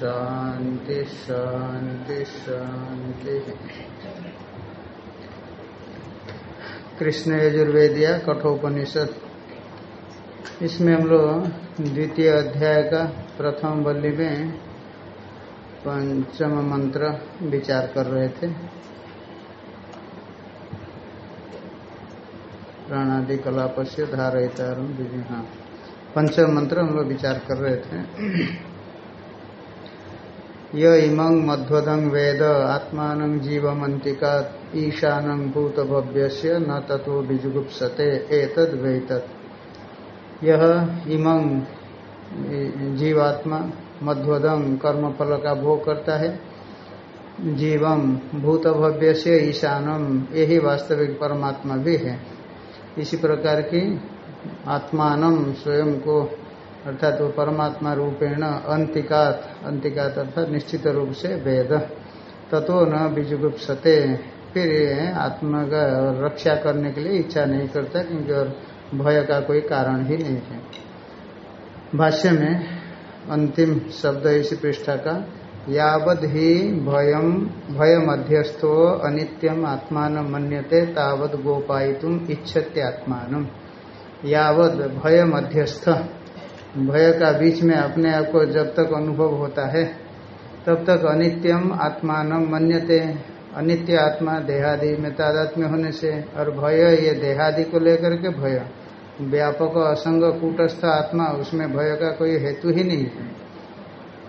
शान्ति शान्ति कृष्ण यजुर्वेदिया कठोपनिषद। इसमें हम लोग द्वितीय अध्याय का प्रथम बल्ली में पंचम मंत्र विचार कर रहे थे। प्राणादि कलाप से धारयता हाँ पंचम मंत्र हम लोग विचार कर रहे थे। य इमं मध्वदं वेद, आत्मान जीवमंतिका, ईशान भूत भव्य न तत्व बीजुगुप्सते यह इमं जीवात्मा मध्वदम कर्म फल का भोग करता है जीवम भूत भव्य से ईशानम यही वास्तविक परमात्मा भी है। इसी प्रकार की आत्मान स्वयं को, अर्थात वो परमात्मा रूपेण अंतिकात अंतिकात अर्थात निश्चित रूप से वेद तत्व न बीजुगुप्सते फिर आत्मा का रक्षा करने के लिए इच्छा नहीं करता, क्योंकि और भय का कोई कारण ही नहीं है। भाष्य में अंतिम शब्द इसी पृष्ठा का। यावद ही भयम भय मध्यस्थो अनित्यम आत्मान मन्यते तावद गोपायितुम इच्छत्य आत्मान। यावद भय मध्यस्थ भय का बीच में अपने आप को जब तक अनुभव होता है, तब तक अनित्यम आत्मान मन्यते। अनित्य आत्मा देहादि में तादात्म्य होने से, और भय ये देहादि को लेकर के भय। व्यापक असंग कूटस्थ आत्मा, उसमें भय का कोई हेतु ही नहीं है।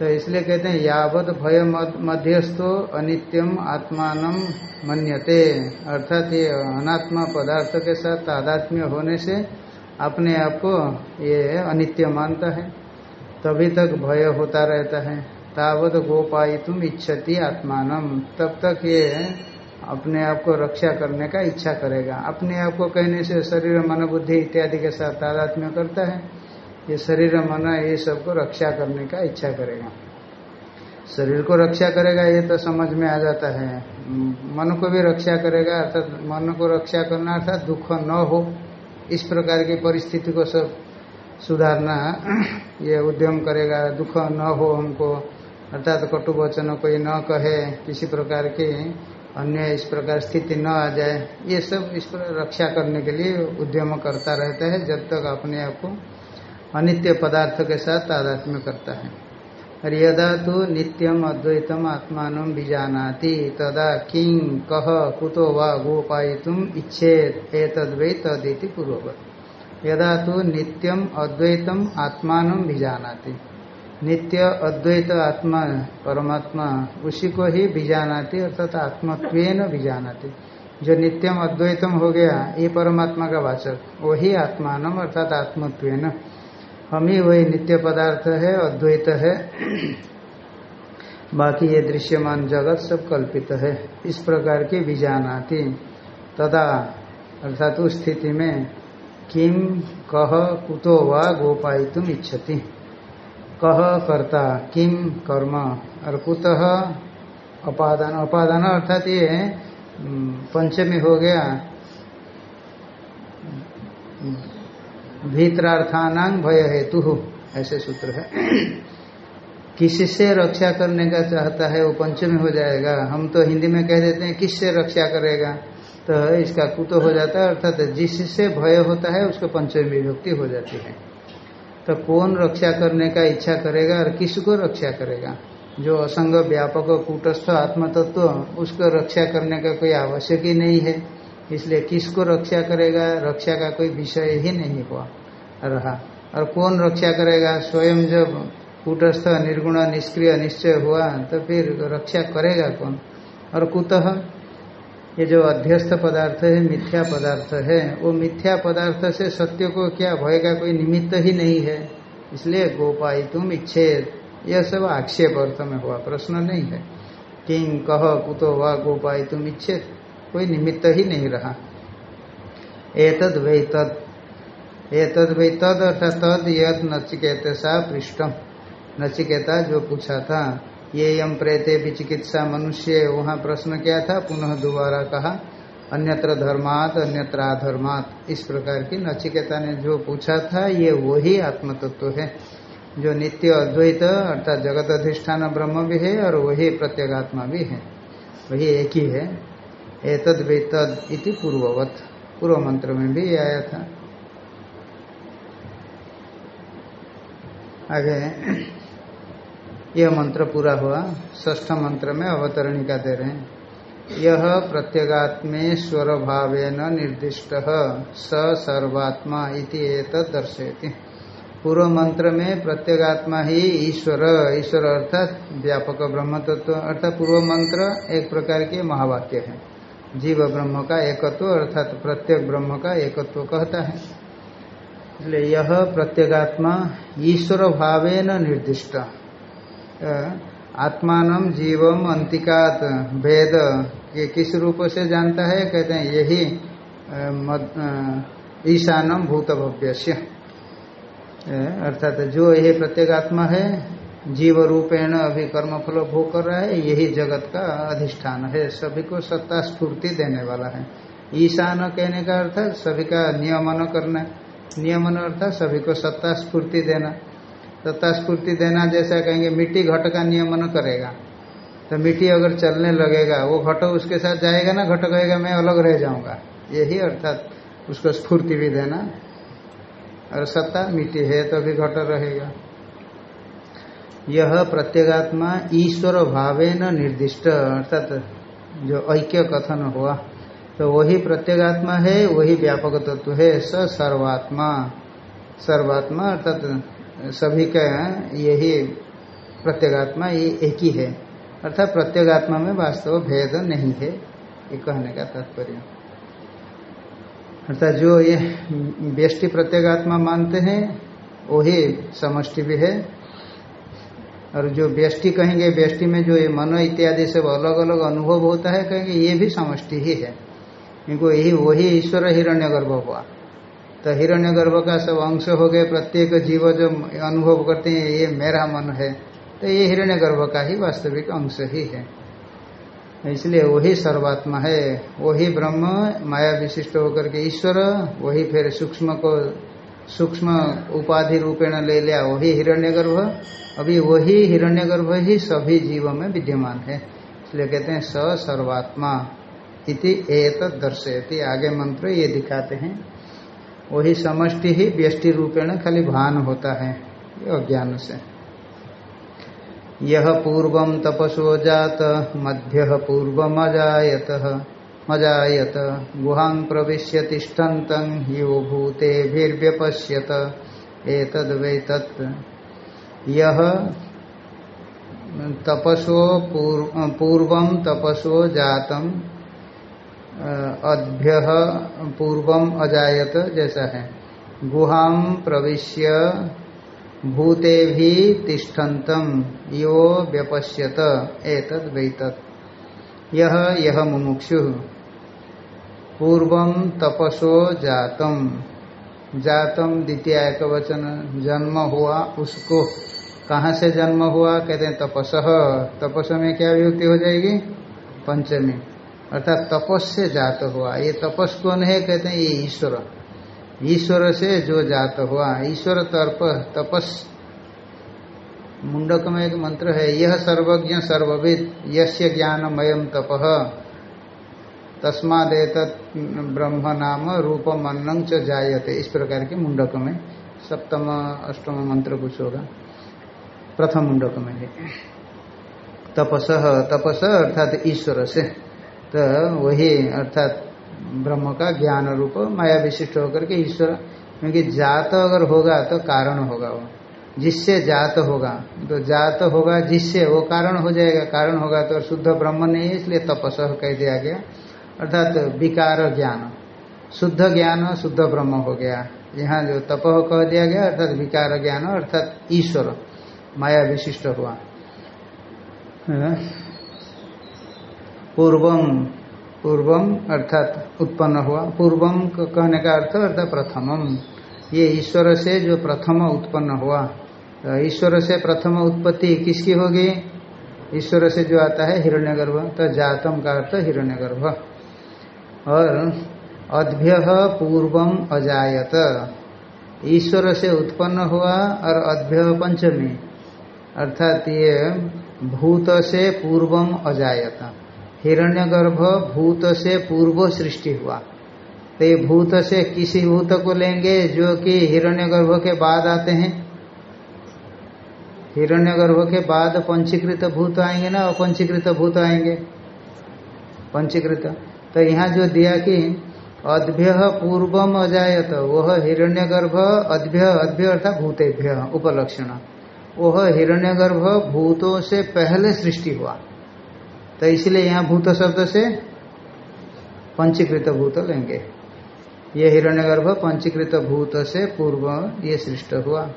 तो इसलिए कहते हैं यावत भय मध्यस्थो अनित्यम आत्मान मन्यते। अर्थात ये अनात्मा पदार्थ के साथ तादात्म्य होने से अपने आप को ये अनित्य मानता है। तभी तक भय होता रहता है। तावत गोपाई तुम इच्छति आत्मान तब तक ये अपने आप को रक्षा करने का इच्छा करेगा। अपने आप को कहने से शरीर, मन, बुद्धि इत्यादि के साथ तादात्म्य करता है। ये शरीर मन ये सबको रक्षा करने का इच्छा करेगा। शरीर को रक्षा करेगा, ये तो समझ में आ जाता है। मन को भी रक्षा करेगा, अर्थात मन को रक्षा करना, अर्थात दुख न हो, इस प्रकार की परिस्थिति को सब सुधारना ये उद्यम करेगा। दुख न हो हमको, अर्थात कटु वचन कोई न कहे, किसी प्रकार की अन्य इस प्रकार स्थिति न आ जाए, ये सब इस पर रक्षा करने के लिए उद्यम करता रहता है, जब तक अपने आप को अनित्य पदार्थ के साथ तादात्म्य करता है। और यदा तो नित्यम अद्वैतम आत्मान बीजानाति तदा किंग कह कुतो वा गोपायितुम इच्छेद एतद्वै तदिति पूर्ववत। यदा तो नित्यम अद्वैतम आत्मान बीजानाति नित्य अद्वैत आत्मा, परमात्मा उसी को ही बीजानाति अर्थात आत्मत्वेन बीजानाति जो नित्यम अद्वैतम हो गया, ये परमात्मा का वाचक वही आत्मान अर्थात आत्मत्वेन। हम ही वही नित्य पदार्थ है, अद्वैत है। बाकी ये दृश्यमान जगत सब कल्पित है। इस प्रकार की बीजानाति। तदा, अर्थात उस स्थिति में किम कह कुतो वा गोपाई तुम इच्छति। कह कर्ता किम कर्म, और कुतः अपादान। अपादान अर्थात ये पंचमी हो गया। भीतरार्थानांग भय हेतु ऐसे सूत्र है। किससे रक्षा करने का चाहता है, वो पंचमी हो जाएगा। हम तो हिंदी में कह देते हैं, किससे रक्षा करेगा? तो इसका कुतो हो जाता है, अर्थात जिससे भय होता है, उसको पंचमी विभक्ति हो जाती है। तो कौन रक्षा करने का इच्छा करेगा और किसको रक्षा करेगा? जो असंग, व्यापक, कूटस्थ, आत्मतत्व, उसको रक्षा करने का कोई आवश्यक ही नहीं है। इसलिए किसको रक्षा करेगा? रक्षा का कोई विषय ही नहीं हुआ, रहा। और कौन रक्षा करेगा? स्वयं जब कूटस्थ, निर्गुण, निष्क्रिय, निश्चय हुआ तो फिर रक्षा करेगा कौन? और कुतः? ये जो अध्यस्थ पदार्थ है, मिथ्या पदार्थ है, वो मिथ्या पदार्थ से सत्य को क्या भय का कोई निमित्त ही नहीं है? इसलिए गोपाई तुम इच्छेद। यह सब आक्षेप अर्थ में हुआ, प्रश्न नहीं है। किंग कह, कुतो वा गोपाई तुम इच्छेद। कोई निमित्त ही नहीं रहा। एतद वे तद। एतद वे तद अर्थात तद यद नचिकेत सा पृष्ठम। नचिकेता जो पूछा था, ये यम प्रेते भी चिकित्सा मनुष्य, वहाँ प्रश्न क्या था, पुनः दोबारा कहा, अन्यत्र धर्मात, अन्यत्र अधर्मात। इस प्रकार की नचिकेता ने जो पूछा था, ये वही आत्म तत्व है, जो नित्य अद्वैत अर्थात जगत अधिष्ठान ब्रह्म भी है और वही प्रत्येगात्मा भी है। वही एक ही है। एतद वेतद इति पूर्ववत। पूर्व मंत्र में भी आया था आगे, यह मंत्र पूरा हुआ। ष्ठ मंत्र में अवतरणिका दे रहे हैं। यह प्रत्यगात्मे स्वर भाव निर्दिष्ट स सर्वात्मा इति दर्शयति। पूर्व मंत्र में प्रत्यगात्मा ही ईश्वर। ईश्वर अर्थात व्यापक ब्रह्म तत्व अर्थात पूर्व मंत्र एक प्रकार के महावाक्य है। जीव ब्रह्म का एकत्व अर्थात प्रत्येक ब्रह्म का एकत्व कहता है। इसलिए यह प्रत्यगात्मा ईश्वर भावेन निर्दिष्ट। आत्मान जीवम अंतिकात भेद ये किस रूप से जानता है? कहते हैं यही ईशानम भूत भव्य अर्थात जो यही प्रत्येगात्मा है जीव रूपेण अभी कर्म फल भोग कर रहा है, यही जगत का अधिष्ठान है। सभी को सत्ता स्फूर्ति देने वाला है। ईशान कहने का अर्थ सभी का नियमन करना। नियमन अर्थात सभी को सत्ता स्फूर्ति देना। सत्ता स्फूर्ति देना जैसा कहेंगे, मिट्टी घट का नियमन करेगा। तो मिट्टी अगर चलने लगेगा, वो घटो उसके साथ जाएगा ना, घटो कहेगा, मैं अलग रह जाऊँगा। यही अर्थात उसको स्फूर्ति भी देना। और सत्ता मिट्टी है तो भी घट रहेगा। यह प्रत्येगात्मा ईश्वर भावे न निर्दिष्ट, अर्थात जो ऐक्य कथन हुआ तो वही प्रत्येगात्मा है, वही व्यापक तत्व है, स सर्वात्मा। सर्वात्मा, अर्थात सभी का यही प्रत्येगात्मा ये एक ही है। अर्थात प्रत्येगात्मा में वास्तव भेद नहीं है, ये कहने का तात्पर्य। अर्थात जो ये व्यष्टि प्रत्येगात्मा मानते हैं, वही समष्टि भी है और जो व्यष्टि कहेंगे, व्यष्टि में जो ये मनो इत्यादि सब अलग अलग अनुभव होता है, कहेंगे, ये भी समष्टि ही है। क्योंकि यही, वही ईश्वर हिरण्य गर्भ हुआ तो हिरण्य गर्भ का सब अंश हो गए, प्रत्येक जीव जो अनुभव करते हैं, ये मेरा मन है। तो ये हिरण्य गर्भ का ही वास्तविक अंश ही है। इसलिए वही सर्वात्मा है, वही ब्रह्म, माया विशिष्ट होकर के ईश्वर, वही फिर सूक्ष्म को सूक्ष्म उपाधि रूपेण ले लिया, वही हिरण्यगर्भ। अभी वही हिरण्यगर्भ ही सभी जीवों में विद्यमान है। इसलिए कहते हैं, स सर्वात्मा इति दर्शयति। आगे मंत्र ये दिखाते हैं। वही समष्टि ही व्यष्टि रूपेण खाली भान होता है अज्ञान से। यह पूर्व तपसो जात, मध्य पूर्वमजात मजायत। गुहां प्रवेश तिष्ठन्त यो भूतेभिर्व्यपश्यत। एतद्वैतत् यह तपसो पूर्व तपसो जातम अभ्य पूर्व अजायत जैसा है। गुहां प्रविश्य भूते भी तिष्ठन्तम, यो व्यपश्यत। एतद वैतत। यह यह मुमुक्षु। पूर्व तपसो जातम। जातम द्वितीय एक वचन जन्म हुआ उसको। कहाँ से जन्म हुआ? कहते हैं तपस। तपस में क्या विभक्ति हो जाएगी? पंचमी। अर्थात तपस से जात हुआ। ये तपस कौन है? कहते हैं ये ईश्वर। ईश्वर से जो जात हुआ। ईश्वर तर्प। तपस मुंडक में एक मंत्र है, यह सर्वज्ञ सर्वविद, यस्य ज्ञानमयम तप। तस्मादेत ब्रह्म नाम रूपम अन्नं च जायते। इस प्रकार के मुंडक में सप्तम, अष्टम मंत्र कुछ होगा। प्रथम मुंडक में है। तपस तपस अर्थात ईश्वर से। तो वही अर्थात ब्रह्म का ज्ञान रूप माया विशिष्ट होकर के ईश्वर, क्योंकि जात अगर होगा तो कारण होगा वो। जिससे जात होगा तो जात होगा जिससे वो कारण हो जाएगा, कारण होगा तो शुद्ध ब्रह्म नहीं है इसलिए तपस कह दिया गया। अर्थात तो विकार ज्ञान। शुद्ध ज्ञान, शुद्ध ब्रह्म हो गया। यहाँ जो तप कह दिया गया, अर्थात विकार ज्ञान, अर्थात ईश्वर, माया विशिष्ट हुआ। पूर्वम पूर्वम अर्थात उत्पन्न हुआ। पूर्वम कहने का अर्थ अर्थात प्रथमम। ये ईश्वर से जो प्रथम उत्पन्न हुआ। ईश्वर से प्रथम उत्पत्ति किसकी होगी? ईश्वर से जो आता है हिरण्यगर्भ तो जातम का अर्थ हिरण्यगर्भ। और अद्भ्य पूर्वम अजायत। ईश्वर से उत्पन्न हुआ और अद्भ्य पंचमी। अर्थात ये भूत से पूर्वम अजायत। हिरण्यगर्भ भूत से पूर्व सृष्टि हुआ। तो ये भूत से किसी भूत को लेंगे जो कि हिरण्यगर्भ के बाद आते हैं। हिरण्यगर्भ के बाद पंचीकृत भूत आएँगे ना, अपंचीकृत भूत आएँगे। पंचीकृत। तो यहाँ जो दिया कि अद्भ्य पूर्वम अजायत, वह हिरण्यगर्भ अद्भ्य अद्भ्य अर्थात भूतेभ्य, उपलक्षण। वह हिरण्यगर्भ भूतों से पहले सृष्टि हुआ। तो इसलिए यहाँ भूत शब्द से पंचीकृत भूत लेंगे ये हिरण्यगर्भ पंचीकृत भूत से पूर्व ये सृष्ट हुआ।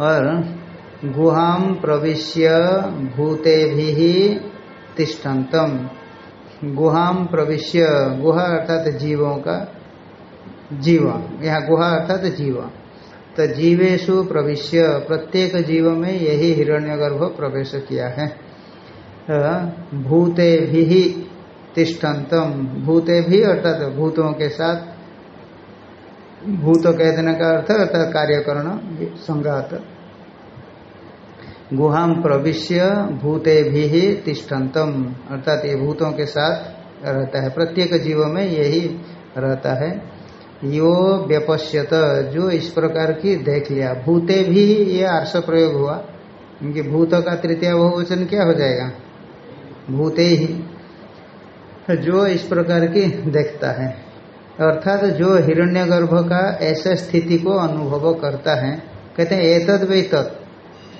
और गुहाम प्रविश्य भूते भी तिष्ठतम गुहाम प्रविश्य, गुहा अर्थात जीवों का जीव। यहाँ गुहा अर्थात जीव। तो जीवेशु प्रविश्य, प्रत्येक जीव में यही हिरण्यगर्भ प्रवेश किया है। भूते भी तिष्ठतम भूते भी अर्थात भूतों के साथ भूत कह देने का अर्थ अर्थात कार्यकरण, संघात। गुहाम प्रविश्य भूते भी तिष्ठतम अर्थात ये भूतों के साथ रहता है। प्रत्येक जीव में यही रहता है। यो व्यपश्यत, जो इस प्रकार की देख लिया। भूते भी ये आर्ष प्रयोग हुआ। क्योंकि भूत का तृतीय बहुवचन क्या हो जाएगा? भूते ही जो इस प्रकार की देखता है। अर्थात जो हिरण्यगर्भ का ऐसा स्थिति को अनुभव करता है, कहते हैं, एतद वे तत्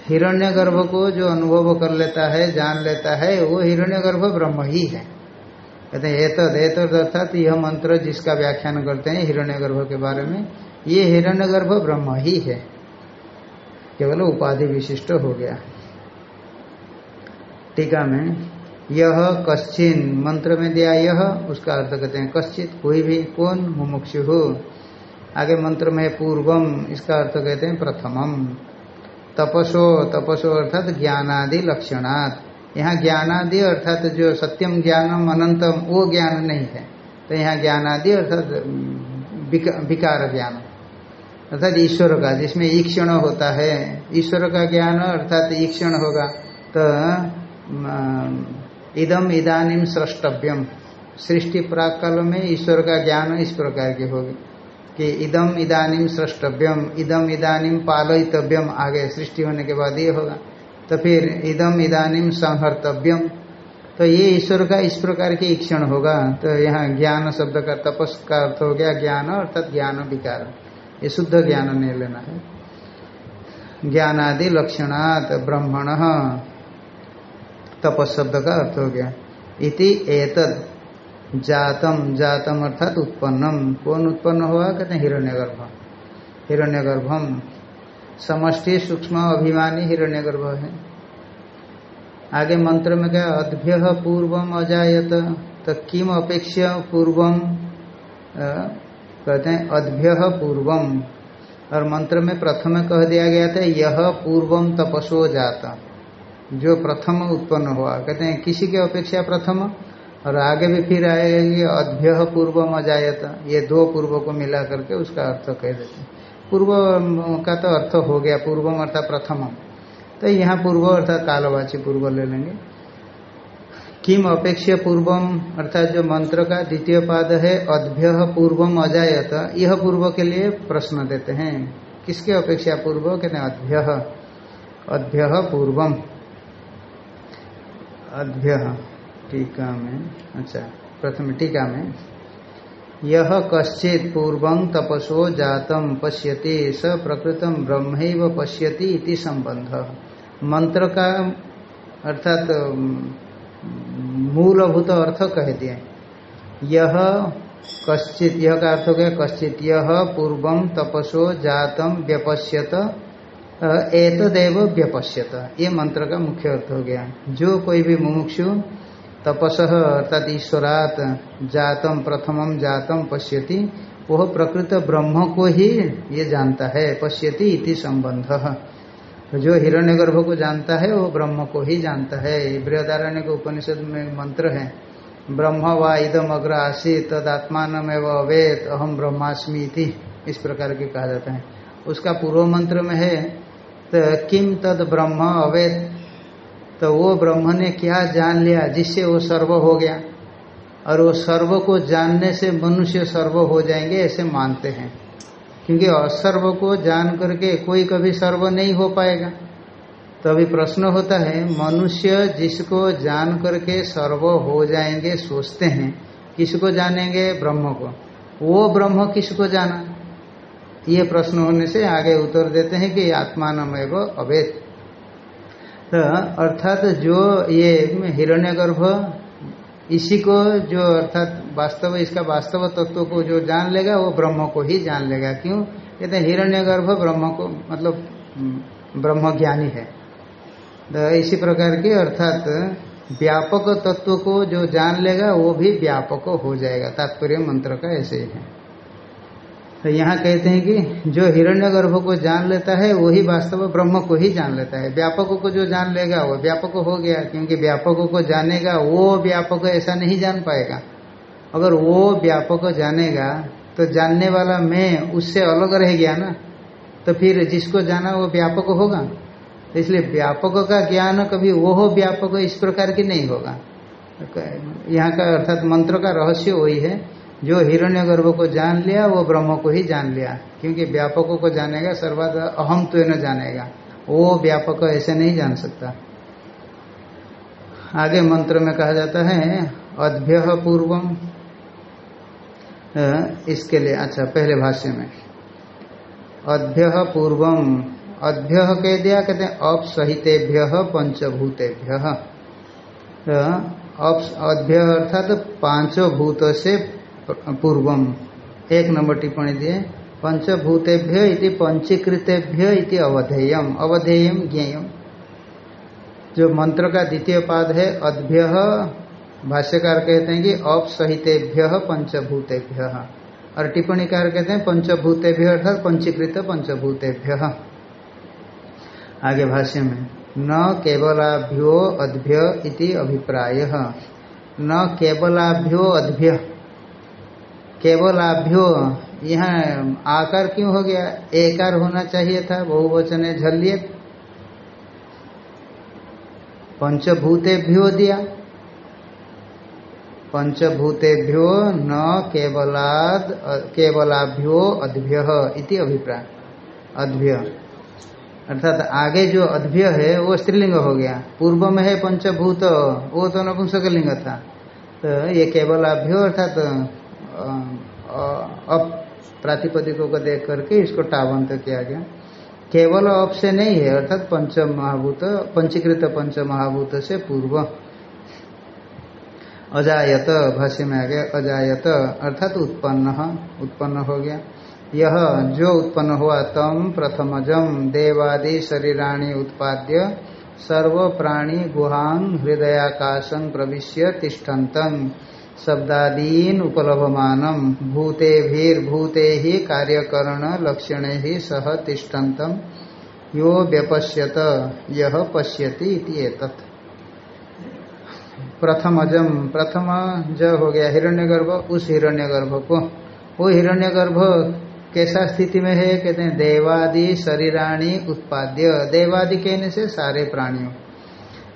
हिरण्यगर्भ को जो अनुभव कर लेता है, जान लेता है, वो हिरण्यगर्भ ब्रह्म ही है। कहते हैं, एतद एतद अर्थात यह मंत्र जिसका व्याख्यान करते हैं हिरण्यगर्भ के बारे में, ये हिरण्यगर्भ ब्रह्म ही है। केवल उपाधि विशिष्ट हो गया। टीका में यह कश्चिन, मंत्र में दिया यह, उसका अर्थ कहते हैं कश्चित, कोई भी, कौन? मुमुक्षु। हो आगे मंत्र में पूर्वम, इसका अर्थ कहते हैं प्रथमम। तपसो तपसो अर्थात ज्ञानादि लक्षणात्। यहाँ ज्ञानादि अर्थात जो सत्यम ज्ञानम अनंतम, वो ज्ञान नहीं है। तो यहाँ ज्ञानादि अर्थात विकार ज्ञान। अर्थात ईश्वर का, जिसमें ईक्षण होता है, ईश्वर का ज्ञान अर्थात ईक्षण होगा। तो इदम इदानिम स्रष्टव्यम सृष्टि प्राक काल में ईश्वर का ज्ञान इस प्रकार की होगी। कि इदम इदानिम सृष्टव्यम इदम इदानिम पालयितव्यम आगे सृष्टि होने के बाद ये होगा। तो फिर इदम इदानिम संहर्तव्यम तो ये ईश्वर का इस प्रकार के ईक्षण होगा। तो यहाँ ज्ञान शब्द का तपस का अर्थ हो गया ज्ञान, अर्थात ज्ञान विकार। ये शुद्ध ज्ञान नहीं लेना है। ज्ञानादि लक्षणात् ब्रह्मण। तपस शब्द का अर्थ हो गया। इति एतद, जातम जातम अर्थात उत्पन्नम। कौन उत्पन्न हुआ? कहते हैं हिरण्यगर्भ। हिरण्यगर्भम, समष्टि सूक्ष्म अभिमानी हिरण्यगर्भ है। आगे मंत्र में क्या? अद्भ्य पूर्वम अजायत तो किम अपेक्षा पूर्वम? कहते हैं अद्भ्य पूर्वम। और मंत्र में प्रथम कह दिया गया था यह पूर्वम तपसो जाता जो प्रथम उत्पन्न हुआ। कहते हैं, किसी के अपेक्षा प्रथम? और आगे भी फिर आएगा ये पूर्व अजायत। ये दो पूर्व को मिला करके उसका अर्थ कह देते हैं। पूर्व का तो अर्थ हो गया, पूर्वम अर्थात प्रथम तो यहाँ पूर्व अर्थात कालवाची पूर्व ले लेंगे। किम अपेक्षा पूर्वम, अर्थात जो मंत्र का द्वितीय पाद है अद्भ्य पूर्वम अजायत। यह पूर्व के लिए प्रश्न देते हैं। किसके अपेक्षा पूर्व? कहते हैं अद्भ्य अद्भ्य पूर्वम। अभ्य टीका में। अच्छा प्रथम टीका में। यह कश्चित पूर्व तपसो जातम पश्यति, स प्रकृतम ब्रह्म पश्यति इति संबंध मंत्र का अर्थात मूलभूत अर्थ कह दिए। यह कश्चित यह का अर्थ हो गया, कश्चित यह पूर्व तपसो जातम व्यपश्यत एतदेव व्यपश्यत। ये मंत्र का मुख्य अर्थ हो गया। जो कोई भी मुमुक्षु, तपस अर्थात ईश्वरात, जातम प्रथमम जातम पश्यति, वह प्रकृत ब्रह्म को ही ये जानता है, पश्यति इति संबंध। तो जो हिरण्यगर्भ को जानता है वो ब्रह्म को ही जानता है। बृहदारण्य के उपनिषद में मंत्र है, ब्रह्म व इदम अग्र आसी तद आत्मान अवेद अहम ब्रह्मास्मि इस प्रकार के कहा जाता है। उसका पूर्व मंत्र में है तो किम तद ब्रह्म अवेद तो वो ब्रह्म ने क्या जान लिया? जिससे वो सर्व हो गया। और वो सर्व को जानने से मनुष्य सर्व हो जाएँगे ऐसे मानते हैं। क्योंकि असर्व को जान करके कोई कभी सर्व नहीं हो पाएगा। तो अभी प्रश्न होता है, मनुष्य जिसको जान करके सर्व हो जाएँगे, सोचते हैं, किसको जानेंगे? ब्रह्म को। वो ब्रह्म किसको जाना? ये प्रश्न होने से आगे उत्तर देते हैं कि आत्मान अवैध तो अर्थात जो ये हिरण्यगर्भ, इसी को जो अर्थात वास्तव, इसका वास्तव तत्व को जो जान लेगा, वो ब्रह्म को ही जान लेगा। क्यों? कहते हैं हिरण्यगर्भ ब्रह्म को मतलब ब्रह्म ज्ञानी है। तो इसी प्रकार की अर्थात व्यापक तत्व को जो जान लेगा, वो भी व्यापक हो जाएगा। तात्पर्य मंत्र का ऐसे ही है। तो यहाँ कहते हैं कि जो हिरण्यगर्भ को जान लेता है, वही वास्तव ब्रह्म को ही जान लेता है। व्यापकों को जो जान लेगा, वो व्यापक हो गया, क्योंकि व्यापकों को जानेगा, वो व्यापक ऐसा नहीं जान पाएगा। अगर वो व्यापक जानेगा तो जानने वाला मैं उससे अलग रह गया ना तो फिर जिसको जाना वो व्यापक होगा। इसलिए व्यापक का ज्ञान कभी वो हो व्यापक इस प्रकार की नहीं होगा। यहाँ का अर्थात मंत्र का रहस्य वही है। जो हिरण्य गर्भ को जान लिया, वो ब्रह्म को ही जान लिया। क्योंकि व्यापकों को जानेगा सर्वाध अहम तो न जानेगा। वो व्यापक ऐसे नहीं जान सकता। आगे मंत्र में कहा जाता है, अद्भ्य पूर्वम। इसके लिए अच्छा पहले भाष्य में। अद्भ्य पूर्वम। अद्भ्य कह दिया, कहते हैं, अपसहितेभ्य पंचभूतेभ्य। अभ्य अर्थात तो पाँचों भूतों से पूर्वम। एक नंबर टिप्पणी दिए। पंचभूतेभ्य पंचीकृतेभ्य अवधेयम। अवधेयम ज्ञेयम। जो मंत्र का द्वितीय पाद है, अद्भ्य। भाष्यकार कहते हैं कि अपसहितेभ्य, पंचभूतेभ्य। और टिप्पणीकार कहते हैं पंचभूतेभ्य अर्थात पंचीकृत पंचभूतेभ्य। आगे भाष्य में। न केवलाभ्यो अद्भ्य अभिप्राय। न केवलाभ्यो अद्भ्य। केवलाभ्यो। यहाँ आकार क्यों हो गया? एकार होना चाहिए था, बहुवचन झल्लिए। पंचभूतेभ्यो दिया। पंचभूतेभ्यो न केवलाद, केवलाभ्यो अद्भ्य इति अभिप्राय। अद्भ्य। अर्थात आगे जो अद्भ्य है, वो स्त्रीलिंग हो गया। पूर्व में है पंचभूत, वो तो नपुंसक लिंग था। तो ये केवलाभ्यो अर्थात अप प्रातिपदिकों को देख करके इसको टावंत किया गया। केवल अप से नहीं है, अर्थात पंच महाभूत पंचीकृत पंच महाभूत से पूर्व। अजायत भाष्य में आ गया, अजायत, अर्थात उत्पन्न उत्पन्न हो गया। यह जो उत्पन्न हुआ, तम प्रथमजम, देवादि शरीराणी उत्पाद्य, सर्व प्राणी गुहांग हृदयाकाशं प्रविश्य तिष्ठन्तं शब्दादीन उपलभमानम। भूते भीर भूते ही कार्यकरण लक्षण ही सह तिष्ठन्तम। यो व्यपश्यत यह पश्यति इति प्रथमजम प्रथम ज हो गया हिरण्यगर्भ, उस हिरण्यगर्भ को। वो हिरण्यगर्भ कैसा स्थिति में है? कहते हैं, देवादि शरीराणी उत्पाद्य। देवादि कहने से सारे प्राणियों।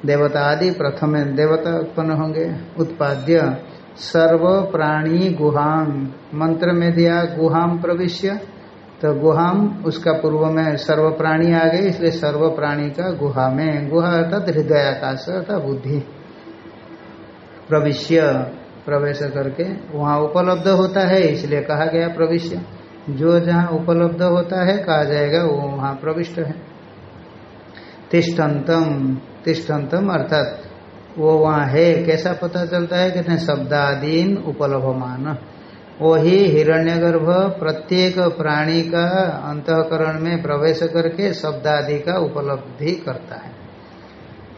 देवता आदि प्रथम, देवता उत्पन्न होंगे। उत्पाद्य। सर्व प्राणी गुहाम मंत्र में दिया गुहाम प्रविश्य। तो गुहाम उसका पूर्व में सर्व प्राणी आ गए, इसलिए सर्व प्राणी का गुहा में। गुहा अर्थात हृदय आकाश अर्थात बुद्धि। प्रविश्य, प्रवेश करके वहाँ उपलब्ध होता है, इसलिए कहा गया प्रविश्य। जो जहाँ उपलब्ध होता है, कहा जाएगा, वो वहाँ प्रविष्ट है। तिष्ठन्तम तिष्ठन्तम अर्थात वो वहाँ है, कैसा पता चलता है? कहते हैं, शब्दादीन उपलभमान। वही हिरण्यगर्भ प्रत्येक प्राणी का अंतकरण में प्रवेश करके शब्दादि का उपलब्धि करता है।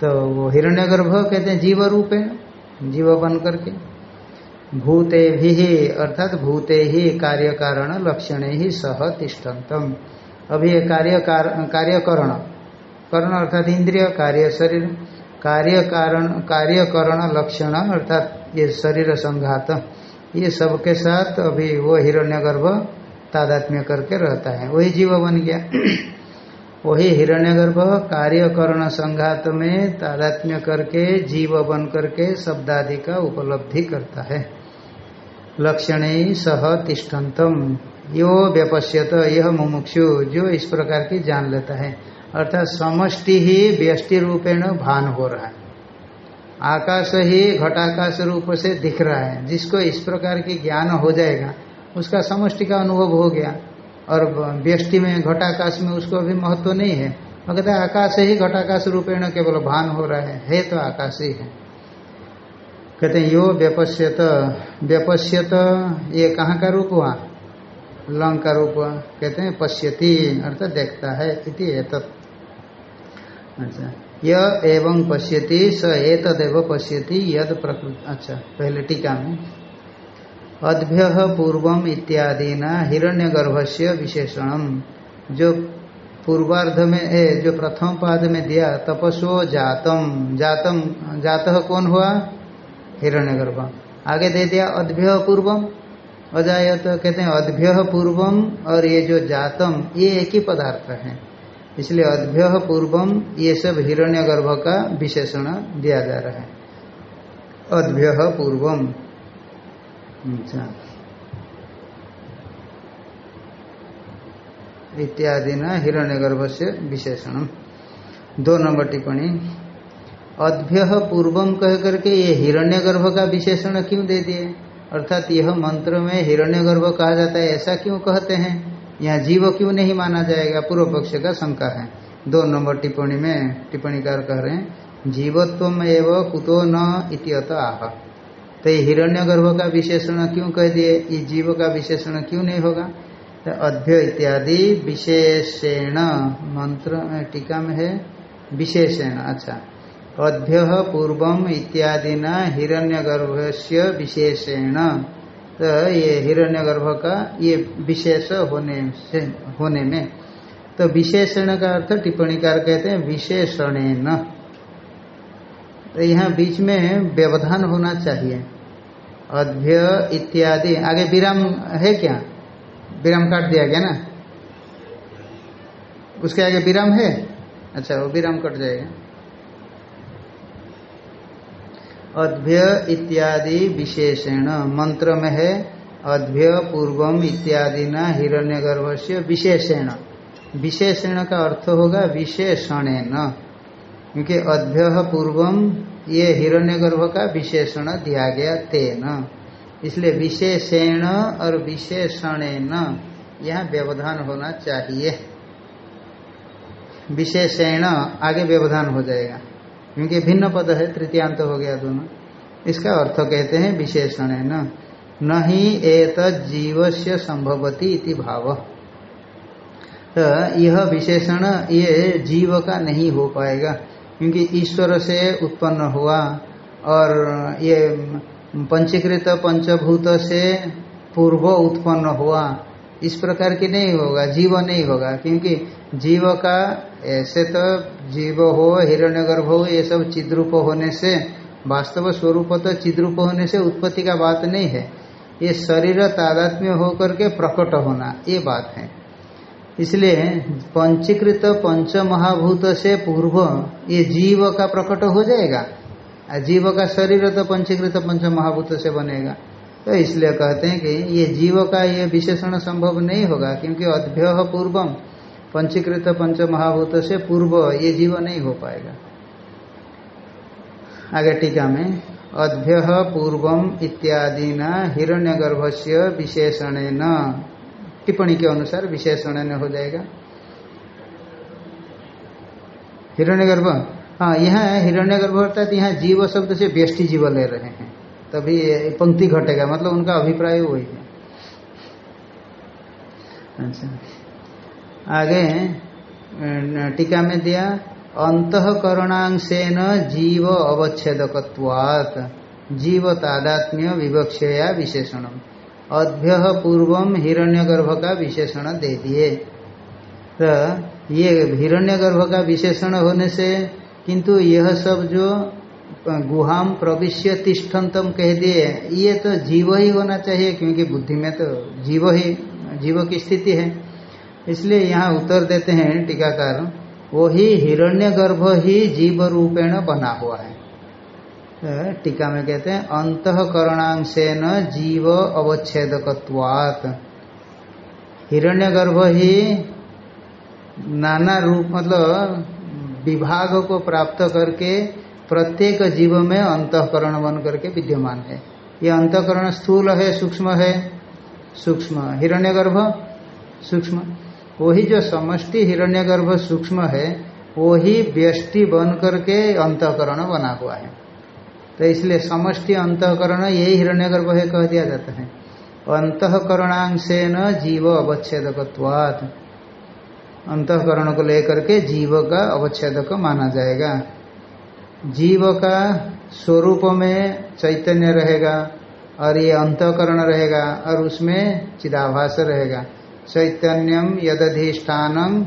तो वो हिरण्यगर्भ कहते हैं, जीव रूप है जीव बन करके। भूते भी अर्थात भूते ही कार्य कारण लक्षण ही सह तिष्ठतम अभी कार्य कार्यकरण। करण अर्थात इंद्रिय, कार्य शरीर। कार्य कारण कार्यकरण लक्षण, अर्थात ये शरीर संघात। ये सबके साथ अभी वो हिरण्यगर्भ तादात्म्य करके रहता है। वही जीव बन गया। वही हिरण्यगर्भ कार्यकरण संघात में तादात्म्य करके, जीव बन करके शब्दादि का उपलब्धि करता है। लक्षण सह तिष्ठतम यो व्यपश्यत, यह मुमुक्षु, जो इस प्रकार की जान लेता है। अर्थात समष्टि ही व्यष्टि रूपेण भान हो रहा है। आकाश ही घटाकाश रूप से दिख रहा है। जिसको इस प्रकार की ज्ञान हो जाएगा, उसका समष्टि का अनुभव हो गया। और व्यष्टि में, घटाकाश में उसको अभी महत्व नहीं है। वो कहते हैं, आकाश ही घटाकाश रूपेण केवल भान हो रहा है। है तो आकाश ही है। कहते हैं, यो व्यपश्यत। व्यपश्यत, ये कहाँ का रूप हुआ? लंग का रूप। कहते हैं, पश्यति, अर्थात देखता है इति अच्छा। य एवं पश्यति स एतदेव पश्यति यद प्रकृति अच्छा पहले टीका में। अद्भ्य पूर्वम इत्यादि न हिरण्यगर्भ से विशेषणम। जो पूर्वार्ध में ए, जो प्रथम पाद में दिया तपस्व जातम। जातम जात कौन हुआ? हिरण्यगर्भ। आगे दे दिया अद्भ्य पूर्वम। अजाय तो कहते हैं अद्भ्य पूर्वम और ये जो जातम ये एक ही पदार्थ है। इसलिए अद्भ्य पूर्वम ये सब हिरण्य गर्भ का विशेषण दिया जा रहा है। अद्भ्य पूर्वम अच्छा। इत्यादि न हिरण्य गर्भ से विशेषण। दो नंबर टिप्पणी। अद्भ्य पूर्वम कह करके ये हिरण्य गर्भ का विशेषण क्यों दे दिए? अर्थात यह मंत्र में हिरण्य गर्भ कहा जाता है, ऐसा क्यों कहते हैं? यहाँ जीव क्यों नहीं माना जाएगा? पूर्व पक्ष का शंका है। दो नंबर टिप्पणी में टिप्पणीकार कह रहे हैं जीवत्व एवं कुतो न इतियत आह। तो ये हिरण्यगर्भ का विशेषण क्यों कह दिए? ये जीव का विशेषण क्यों नहीं होगा? तो अध्य इत्यादि विशेषण मंत्र टीका में है, विशेषण। अच्छा। अध्य पूर्वम इत्यादि न हिरण्यगर्भ से विशेषण। तो ये हिरण्यगर्भ का ये विशेष होने से, होने में। तो विशेषण का अर्थ टिप्पणीकार कहते हैं विशेषण न तो यहाँ बीच में व्यवधान होना चाहिए। अध्य इत्यादि। आगे विराम है क्या? विराम काट दिया गया ना? उसके आगे विराम है? अच्छा वो विराम कट जाएगा। अद्भ्य इत्यादि विशेषण। मंत्र में है, अद्भ्य पूर्वम इत्यादि न हिरण्यगर्भ से विशेषण। विशेषण का अर्थ होगा विशेषण न क्योंकि अद्भ्य पूर्वम, ये हिरण्यगर्भ का विशेषण दिया गया तेन। इसलिए विशेषण और विशेषण न यहाँ व्यवधान होना चाहिए। विशेषण आगे व्यवधान हो जाएगा। क्योंकि भिन्न पद है, तृतीयांत हो गया दोनों। इसका अर्थ कहते हैं विशेषण है न। ही एत जीव से संभवती इति भाव। तो यह विशेषण ये जीव का नहीं हो पाएगा, क्योंकि ईश्वर से उत्पन्न हुआ और ये पंचीकृत पंचभूत से पूर्व उत्पन्न हुआ। इस प्रकार की नहीं होगा, जीव नहीं होगा, क्योंकि जीव का ऐसे तो जीव हो, हिरण्यगर्भ हो, ये सब चिद्रूप होने से, वास्तव स्वरूप तो चिद्रूप होने से उत्पत्ति का बात नहीं है। ये शरीर तादात्म्य होकर के प्रकट होना, ये बात है। इसलिए पंचीकृत पंच महाभूत से पूर्व ये जीव का प्रकट हो जाएगा। जीव का शरीर तो पंचीकृत पंच महाभूत से बनेगा। तो इसलिए कहते हैं कि ये जीव का ये विशेषण संभव नहीं होगा, क्योंकि अद्भ्य पूर्वम पंचीकृत पंच महाभूत से पूर्व ये जीव नहीं हो पाएगा। आगे टीका में, अद्भ्य पूर्वम इत्यादि न हिरण्य गर्भ से विशेषण न टिप्पणी के अनुसार विशेषण न हो जाएगा। हिरण्य गर्भ हाँ यहाँ हिरण्य गर्भ अर्थात यहाँ जीव शब्द से व्यष्टि जीव ले रहे हैं। तभी पंक्ति घटेगा मतलब उनका अभिप्राय वही है। अच्छा। आगे टीका में दिया, अंतकरणांशेन जीव अवच्छेदकवात जीव तादात्म्य विवक्षया विशेषण अभ्य पूर्वम हिरण्यगर्भ का विशेषण दे दिए। तो ये हिरण्यगर्भ का विशेषण होने से किंतु यह सब जो गुहाम प्रविश्य तिष्ठन्तम कह दिए, ये तो जीव ही होना चाहिए, क्योंकि बुद्धि में तो जीव ही, जीव की स्थिति है। इसलिए यहाँ उत्तर देते हैं टीकाकार वही हिरण्यगर्भ ही जीव रूपेण बना हुआ है। टीका में कहते हैं, अंतकरणांशेन जीव अवच्छेदकवात हिरण्यगर्भ ही नाना रूप मतलब विभाग को प्राप्त करके प्रत्येक जीव में अंतकरण बन करके विद्यमान है। ये अंतकरण स्थूल है, सूक्ष्म है? सूक्ष्म। हिरण्यगर्भ? सूक्ष्म। वही जो समष्टि हिरण्यगर्भ सूक्ष्म है, वही व्यष्टि बन करके अंतकरण बना हुआ है। तो इसलिए समष्टि, अंतकरण, यही हिरण्यगर्भ है कह दिया जाता है। अंतकरणांशेन जीव अवच्छेदकवाद अंतकरण को लेकर के जीव का अवच्छेदक माना जाएगा। जीव का स्वरूप में चैतन्य रहेगा और ये अंतकरण रहेगा और उसमें चिदाभास रहेगा। चैतन्यम यदधिष्ठानम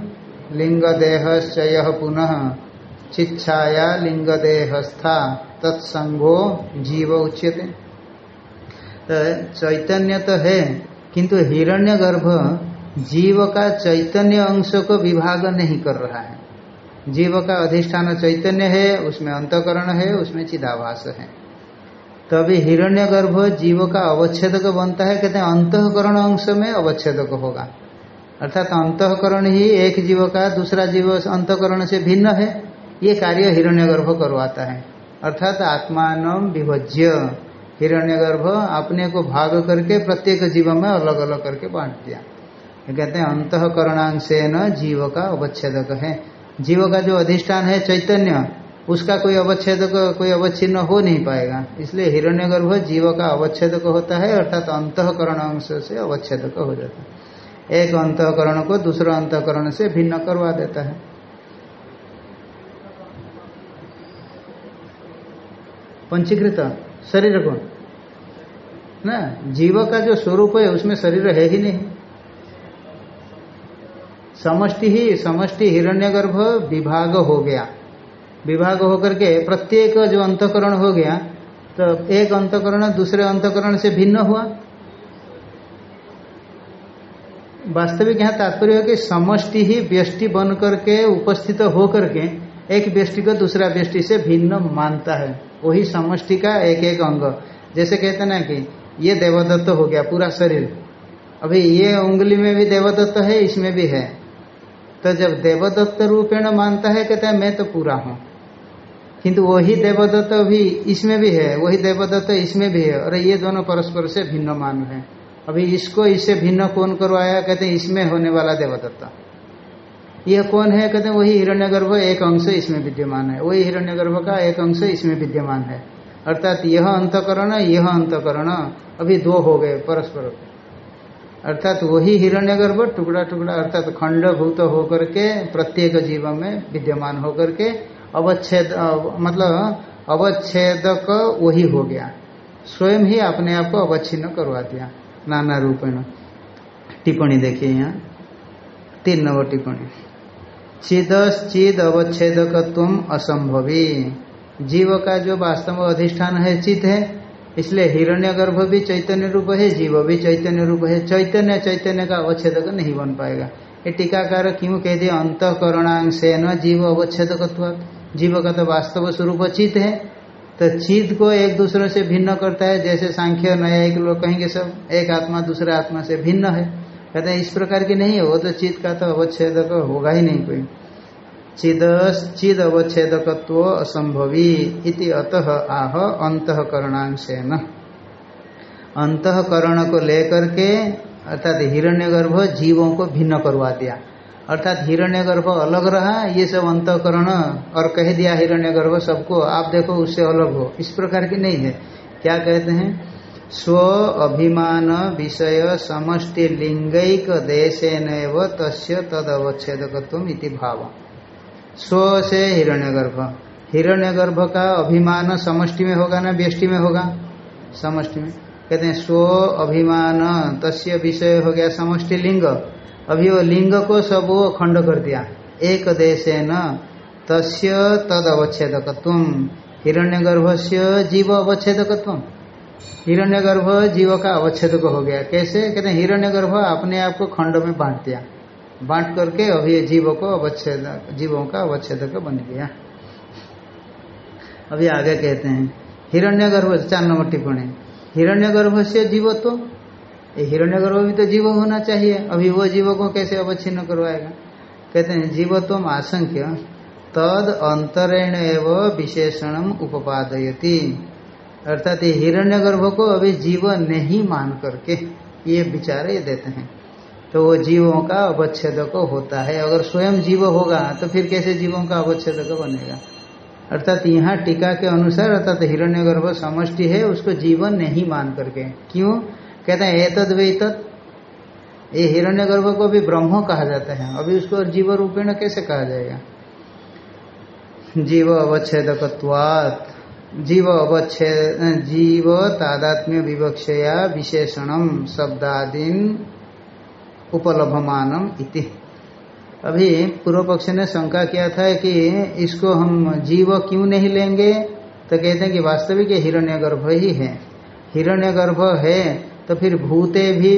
लिंग देहश्चय पुनः चिच्छाया लिंग देहस्था तत्संगो जीव उच्यते। तो चैतन्य तो है, किंतु हिरण्यगर्भ जीव का चैतन्य अंश को विभाग नहीं कर रहा है। जीव का अधिष्ठान चैतन्य है, उसमें अंतकरण है, उसमें चिदाभास है। तभी तो हिरण्यगर्भ जीव का अवच्छेदक बनता है, कहते हैं अंतकरण अंश में अवच्छेदक होगा। अर्थात अंतकरण ही एक जीव का, दूसरा जीव अंतकरण से भिन्न है, ये कार्य हिरण्यगर्भ करवाता है। अर्थात आत्मान विभज्य। हिरण्यगर्भ अपने को भाग करके प्रत्येक जीव में अलग अलग करके बांट दिया। कहते हैं अंतकरणांश न जीव का अवच्छेदक है। जीव का जो अधिष्ठान है चैतन्य, उसका कोई अवच्छेदक, कोई अवच्छिन्न हो नहीं पाएगा। इसलिए हिरण्यगर्भ जीव का अवच्छेदक होता है, अर्थात अंतकरण अंश से अवच्छेदक हो जाता है। एक अंतकरण को दूसरा अंतकरण से भिन्न करवा देता है। पंचीकृत, शरीर को। ना, जीव का जो स्वरूप है, उसमें शरीर है ही नहीं। समष्टि ही समष्टि हिरण्यगर्भ विभाग हो गया। विभाग होकर के प्रत्येक जो अंतकरण हो गया तो एक अंतकरण दूसरे अंतकरण से भिन्न हुआ। वास्तविक यहाँ तात्पर्य है कि समष्टि ही व्यष्टि बन करके उपस्थित हो करके एक व्यष्टि को दूसरा व्यष्टि से भिन्न मानता है। वही समष्टि का एक एक अंग। जैसे कहते ना कि ये देवदत्त हो गया पूरा शरीर। अभी ये उंगली में भी देवदत्त है, इसमें भी है। तो जब देवदत्त रूपेण मानता है, कहता है, मैं तो पूरा हूँ। किंतु वही देवदत्त भी इसमें भी है, वही देवदत्त इसमें भी है, और ये दोनों परस्पर से भिन्न मान है। अभी इसको इससे भिन्न कौन करवाया? कहते हैं, इसमें होने वाला देवदत्त। यह कौन है? कहते हैं, वही हिरण्यगर्भ एक अंश इसमें विद्यमान है। वही हिरण्यगर्भ का एक अंश इसमें विद्यमान है। अर्थात यह अंतकरण यह अंतकरण अभी दो हो गए परस्पर। अर्थात वही हिरण्य हिरण्यगर्भ टुकड़ा टुकड़ा अर्थात खंडभूत होकर के, प्रत्येक जीव में विद्यमान होकर के अवच्छेद मतलब अवच्छेदक वही हो गया। स्वयं ही अपने आप को अवच्छिन्न करवा दिया, नाना रूपेण। टिप्पणी देखिए यहाँ। तीन नंबर टिप्पणी। चिदश्चिद अवच्छेदक असंभवी। जीव का जो वास्तव अधिष्ठान है, चित है इसलिए हिरण्यगर्भ भी चैतन्य रूप है, जीव भी चैतन्य रूप है। चैतन्य चैतन्य का अवच्छेदक नहीं बन पाएगा। ये टीकाकार क्यों कह दिया अंतकरणांशे न जीव अवच्छेदक जीव का तो वास्तव स्वरूप चित है। तो चित को एक दूसरे से भिन्न करता है। जैसे सांख्य, नया एक लोग कहेंगे सब, एक आत्मा दूसरे आत्मा से भिन्न है। कहते हैं, इस प्रकार की नहीं है। वो तो चित का तो अवच्छेदक होगा ही नहीं कोई। चिद अवच्छेदकत्व असंभवी इति अतः आह अंतकरणांशेन अंतकरण को लेकर के अर्थात हिरण्यगर्भ जीवों को भिन्न करवा दिया। अर्थात हिरण्यगर्भ अलग रहा, ये सब अंतकरण और कह दिया हिरण्यगर्भ सबको, आप देखो उससे अलग हो। इस प्रकार की नहीं है। क्या कहते हैं? स्व अभिमान विषय समष्टि लिंगैक देशेन तस्य तद भाव स्व से हिरण्यगर्भ। हिरण्यगर्भ का अभिमान समष्टि में होगा ना व्यष्टि में होगा? समष्टि में। कहते हैं स्व अभिमान, तस्य विषय हो गया समष्टि लिंग। अभी वो लिंग को सब वो खंड कर दिया। एक देश न, तस्य तद अवच्छेदक हिरण्यगर्भ से जीव अवच्छेदकत्व हिरण्यगर्भ जीव का अवच्छेदक हो गया। कैसे? कहते हैं, हिरण्यगर्भ अपने आप को खंड में बांट दिया। बांट करके अभी ये जीव को अवच्छेद जीवों का अवच्छेद बन गया। अभी आगे कहते हैं हिरण्यगर्भ चार नंबर टिप्पणी। हिरण्य गर्भ से जीवत्व तो, ये हिरण्यगर्भ भी तो जीव होना चाहिए अभी वो जीव को कैसे अवच्छिन्न करवाएगा? कहते हैं जीवत्व आशंक्य तद अंतरेण एवं विशेषण उपादयती अर्थात ये हिरण्य गर्भ को अभी जीव नहीं मान करके ये विचार ये देते हैं। तो वो जीवों का अवच्छेदक होता है। अगर स्वयं जीव होगा तो फिर कैसे जीवों का अवच्छेदक बनेगा? अर्थात यहाँ टीका के अनुसार, अर्थात हिरण्यगर्भ समष्टि है, उसको जीवन नहीं मान करके। क्यों? कहते हैं, एतद वे तत् ये हिरण्यगर्भ को भी ब्रह्म कहा जाता है। अभी उसको जीव रूपेण कैसे कहा जाएगा? जीव अवच्छेदकवात जीव अवच्छेद, जीव तादात्म्य विवक्षया विशेषणम शब्दादीन उपलभमानम इति। अभी पूर्व पक्ष ने शंका किया था कि इसको हम जीव क्यों नहीं लेंगे? तो कहते हैं कि वास्तविक हिरण्य गर्भ ही है। हिरण्य गर्भ है तो फिर भूते भी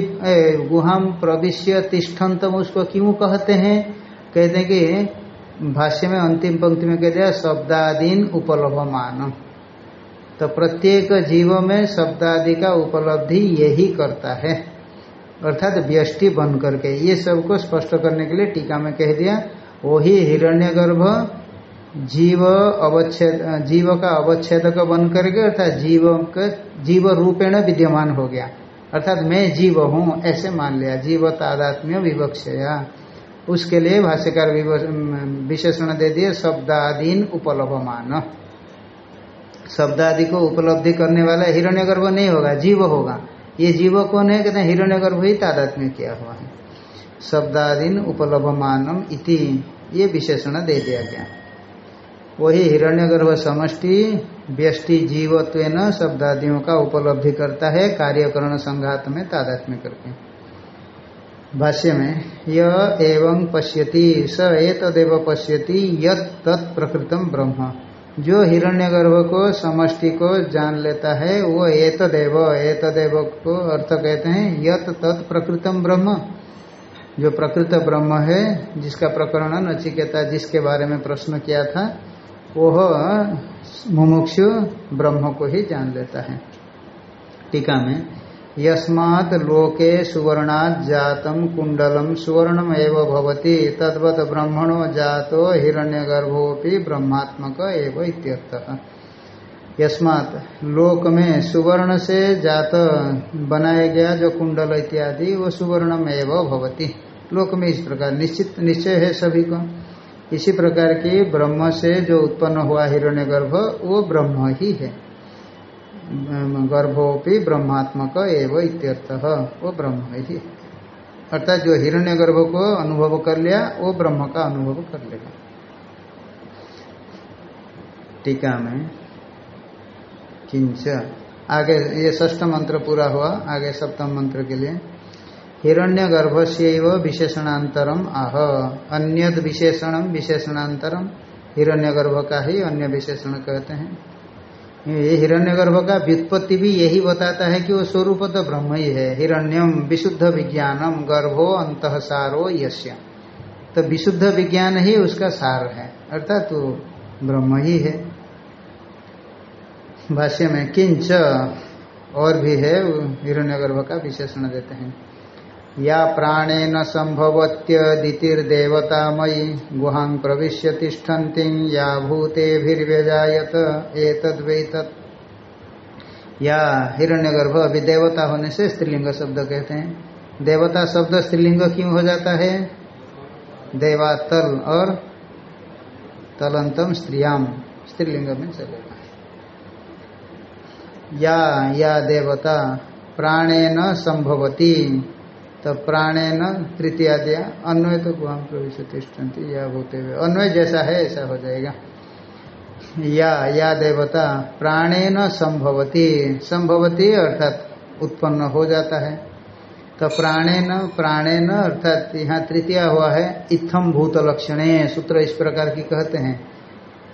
गुहाम प्रविश्य तिष्ठन्तम उसको क्यों कहते हैं? कहते हैं कि भाष्य में अंतिम पंक्ति में कहते हैं, शब्दादीन उपलभमान तो प्रत्येक जीव में शब्दादि का उपलब्धि यही करता है। अर्थात व्यष्टि बन करके, ये सबको स्पष्ट करने के लिए टीका में कह दिया वही हिरण्यगर्भ जीव अवच्छेद, जीव का अवच्छेदक बन करके, अर्थात जीव का, जीव रूपेण विद्यमान हो गया। अर्थात मैं जीव हूँ, ऐसे मान लिया, जीव तादात्म्य विवक्षया। उसके लिए भाष्यकार विशेषण दे दिए, शब्दादीन उपलभमान। शब्दादि को उपलब्धि करने वाला हिरण्यगर्भ नहीं होगा, जीव होगा। ये जीव कौन है? कहते हैं हिरण्य गर्भ ही तादात्म्य किया हुआ है। शब्दादीन उपलभमानम इति, ये विशेषण दे दिया गया। वही हिरण्यगर्भ समष्टि, व्यष्टि जीवत्व शब्दादियों का उपलब्धि करता है, कार्यकरण संघात में तादात्म्य करके। भाष्य में, य एवं पश्यति, स एतदेव पश्यति, यत तत्प्रकृतम ब्रह्म। जो हिरण्यगर्भ को समष्टि को जान लेता है, वो एतदेव एतदेव को अर्थ कहते हैं, यत तत् प्रकृतम ब्रह्म। जो प्रकृत ब्रह्म है, जिसका प्रकरण नचिकेता जिसके बारे में प्रश्न किया था, वह मुमुक्षु ब्रह्म को ही जान लेता है। टीका में यस्मात् लोके सुवर्णात् जातम कुंडलम सुवर्णम एव भवति। तद्वत ब्रह्मणो जातो हिरण्यगर्भोपि ब्रह्मात्मक यस्मात् लोक में सुवर्ण से जात बनाया गया जो कुंडल इत्यादि, वो सुवर्णम एव भवति। लोक में इस प्रकार निश्चित निश्चय है सभी को। इसी प्रकार की ब्रह्म से जो उत्पन्न हुआ हिरण्यगर्भ, वो ब्रह्म ही है। गर्भोपि ब्रह्मात्मक एवं इत्यर्थ। वो ब्रह्म ही अर्थात जो हिरण्य गर्भ को अनुभव कर लिया वो ब्रह्म का अनुभव कर लेगा। टीका में किंच। आगे ये ष्ठ मंत्र पूरा हुआ, आगे सप्तम मंत्र के लिए। हिरण्य गर्भ से विशेषणांतरम आह। अन्य विशेषणम विशेषणांतरम हिरण्य गर्भ का ही अन्य विशेषण कहते हैं। ये हिरण्यगर्भ का व्युत्पत्ति भी यही बताता है कि वो स्वरूप तो ब्रह्म ही। है हिरण्यम विशुद्ध विज्ञानम गर्भो अंत सारो यश्य तो विशुद्ध विज्ञान ही उसका सार है, अर्थात तो ब्रह्म ही। है भाष्य में किंच और भी है हिरण्यगर्भ का विशेषण देते हैं। या प्राणेन संभवत्यदितिर्देवतामयी, गुहां प्रविश्य तिष्ठन्ति या भूतेभिर्व्यजायत, एतद्वैतत्। या हिरण्यगर्भ अभी देवता होने से स्त्रीलिंग शब्द कहते हैं। देवता शब्द स्त्रीलिंग क्यों हो जाता है? देवातल और तलंतम स्त्रियाम स्त्रीलिंग में चलेगा या या देवता प्राणेन संभवती तो प्राणेन तृतीया दिया। अन्वय तो गुहाम प्रवेश या भूते हुए। अन्वय जैसा है, ऐसा हो जाएगा। या या देवता प्राणेन संभवती। संभवती अर्थात उत्पन्न हो जाता है। तो प्राणेन प्राणेन अर्थात यहाँ तृतीया हुआ है इत्थम भूत लक्षणे, सूत्र इस प्रकार की कहते हैं।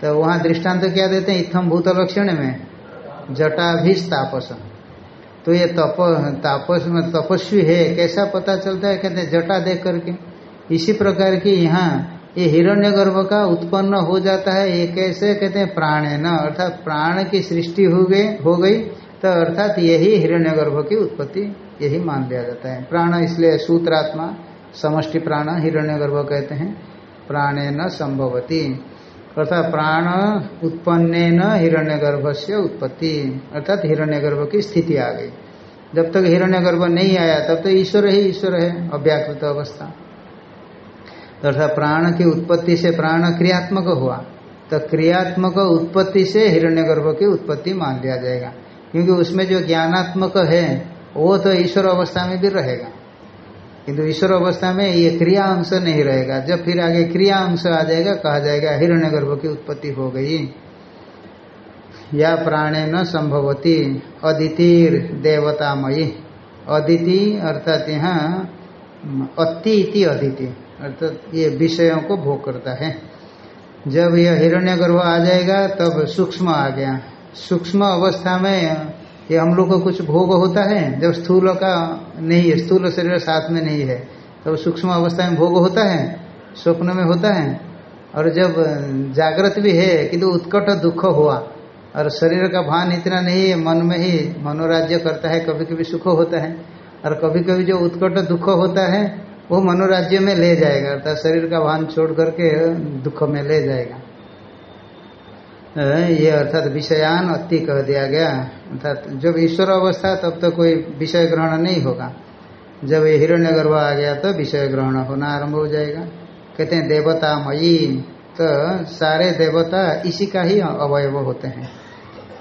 तो वहाँ दृष्टांत तो क्या देते हैं इथम भूत लक्षण में? जटा भी तापस तो ये तप, तापस में तपस्वी है, कैसा पता चलता है? कहते जटा देख करके। इसी प्रकार की यहाँ, ये हिरण्य गर्भ का उत्पन्न हो जाता है, ये कैसे? कहते हैं, प्राण है न? अर्थात प्राण की सृष्टि हो गई हो गई तो अर्थात यही हिरण्य गर्भ की उत्पत्ति, यही मान लिया जाता है। प्राण इसलिए सूत्रात्मा, समष्टि प्राण हिरण्य गर्भ कहते हैं। प्राणे न संभवती। अर्थात प्राण उत्पन्न हिरण्य गर्भ से उत्पत्ति। अर्थात हिरण्य गर्भ की स्थिति आ गई। जब तक हिरण्य गर्भ नहीं आया, तब तो ईश्वर ही ईश्वर है, अव्याकृत अवस्था। अर्थात प्राण की उत्पत्ति से प्राण क्रियात्मक हुआ तो क्रियात्मक उत्पत्ति से हिरण्यगर्भ की उत्पत्ति मान लिया जाएगा। क्योंकि उसमें जो ज्ञानात्मक है, वो तो ईश्वर अवस्था में भी रहेगा। किंतु ईश्वर अवस्था में ये क्रिया अंश नहीं रहेगा। जब फिर आगे क्रिया अंश आ जाएगा, कहा जाएगा, हिरण्यगर्भ की उत्पत्ति हो गई। या प्राणे न संभवती, अदितिर देवतामयी। अदिति अर्थात यहाँ, अति इति अदिति, अर्थात ये विषयों को भोग करता है। जब यह हिरण्य गर्भ आ जाएगा, तब सूक्ष्म आ गया। सूक्ष्म अवस्था में ये हम लोग को कुछ भोग होता है, जब स्थूल का नहीं है, स्थूल शरीर साथ में नहीं है, तब सूक्ष्म अवस्था में भोग होता है, स्वप्न में होता है, और जब जागृत भी है किंतु तो उत्कट दुख हुआ, और शरीर का भान इतना नहीं है, मन में ही मनोराज्य करता है कभी कभी सुख होता है, और कभी कभी जो उत्कट दुख होता है, वो मनोराज्य में ले जाएगा, अर्थात शरीर का भान छोड़ करके दुख में ले जाएगा। ये अर्थात विषयान अति कह दिया गया। अर्थात जब ईश्वर अवस्था तब तो कोई विषय ग्रहण नहीं होगा। जब ये हिरण्य गर्भ आ गया तो विषय ग्रहण होना आरंभ हो जाएगा। कहते हैं देवता मयी तो सारे देवता इसी का ही अवयव होते हैं।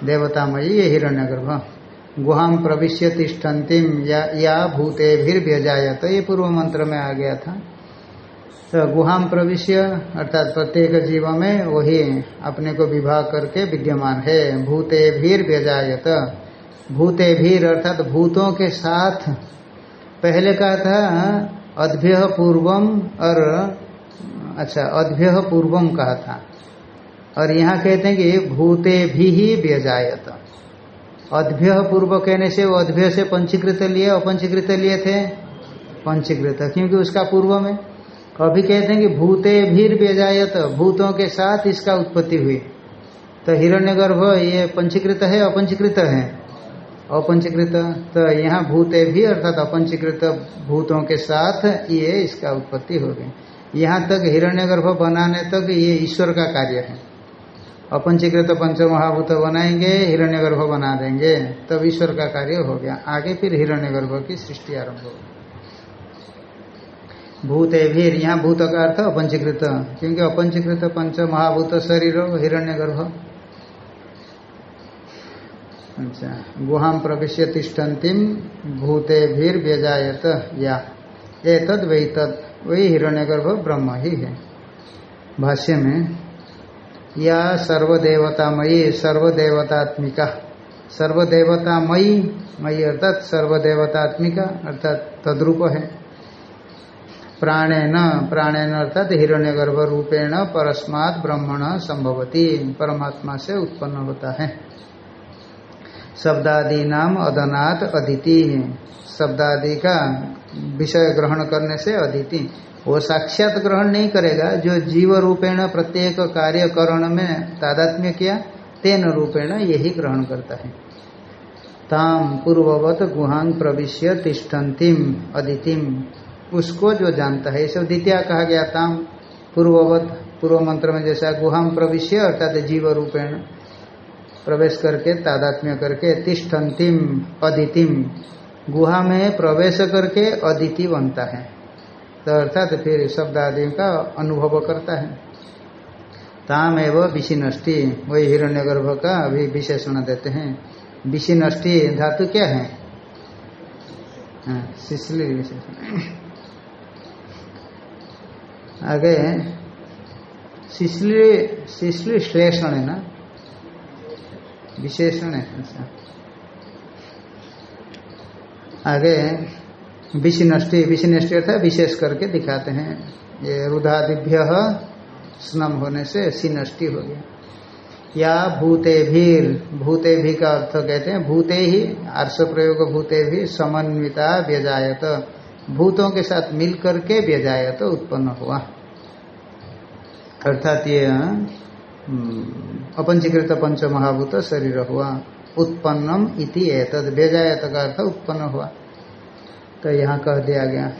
देवता मयी ये हिरण्य गर्भ गुहाम प्रविश्य तिष्ठन्तिम या, या भूते भीर व्यजायत ये पूर्व मंत्र में आ गया था। तो गुहाम प्रविश्य, अर्थात प्रत्येक जीव में वही अपने को विवाह करके विद्यमान है। भूते भीर व्यजायत। भूते भीर, अर्थात भूतों के साथ। पहले कहा था, अद्भ्य पूर्वम और अच्छा अद्भ्य पूर्वम कहा था। और यहाँ कहते हैं कि भूते भी ही व्यजायत। अद्भ्य पूर्व कहने से वो अद्भ्य से पंचीकृत लिए, अपंचीकृत लिए थे। पंचीकृत, क्योंकि उसका पूर्व में अभी कहते हैं कि भूते भीर बेजायत भूतों के साथ इसका उत्पत्ति हुई। तो हिरण्यगर्भ ये पंचीकृत है, अपंचीकृत है? अपंचीकृत तो यहाँ भूते भी अर्थात अपंचीकृत भूतों के साथ ये इसका उत्पत्ति हो गई यहाँ तक हिरण्यगर्भ बनाने तक ये ईश्वर का कार्य है। अपंचीकृत पंच महाभूत बनाएँगे, हिरण्यगर्भ बना देंगे, तब ईश्वर का कार्य हो गया। आगे फिर हिरण्यगर्भ की सृष्टि आरंभ होगी। भूत भीर, यहाँ भूत का अर्थ अपंचीकृत। क्योंकि अपंचीकृत पंच महाभूत शरीर हिरण्यगर्भ। अच्छा गुहाम प्रवेश तिष्ठन्तिम भूते भीर व्यजायत, या। एतद वही तद वही हिरण्यगर्भ ब्रह्म ही है। भाष्य में, या सर्वदेवतामयी, सर्वदेवतात्मिका। सर्वदेवतामयी, मयी अर्थात सर्वदेवतात्मिका, अर्थात तद्रूप है। प्राणेन प्राणेन अर्थात हिरण्यगर्भ रूपेण परस्मात् ब्रह्मण संभवती। परमात्मा से उत्पन्न होता है। शब्दादि नाम अदनात अदिति। शब्दादि का विषय ग्रहण करने से अदिति। वो साक्षात ग्रहण नहीं करेगा। जो जीव रूपेण प्रत्येक कार्य करण में तादात्म्य किया, तेन रूपेण यही ग्रहण करता है। ताम पूर्ववत गुहांग प्रविश्य तिष्ठन्तिम, अदितिम। उसको जो जानता है। ये सब द्वितीय कहा गया ताम पूर्ववत पूर्व मंत्र में जैसा गुहाम प्रविश्य अर्थात जीव रूपेण प्रवेश करके तादात्म्य करके तिष्ठन्तिम अदितिम। गुहा में प्रवेश करके अदिति बनता है। तो अर्थात फिर शब्द आदि का अनुभव करता है। ताम एवं विशिनष्टि वही हिरण्यगर्भ का अभी विशेषण देते हैं। विशिनष्टि धातु क्या है? हाँ, शिशली विशेषण। आगे शिशली शिशली श्लेषण है ना? विशेषण है अच्छा। आगे विशिनष्टि विशिनष्टि अर्थात विशेष करके दिखाते हैं। ये रुधादिभ्य स्नम होने से सिनष्टि हो गया। या भूते भीर भूते भी का अर्थ कहते हैं, भूते ही आर्ष प्रयोग भूते भी समन्विता व्यजायत। भूतों के साथ मिल करके व्यजायत उत्पन्न हुआ। अर्थात ये अपंचीकृत पंच महाभूत शरीर हुआ। उत्पन्नम इति एतद। व्यजायत का अर्थ उत्पन्न हुआ। तो यहाँ कह दिया गया।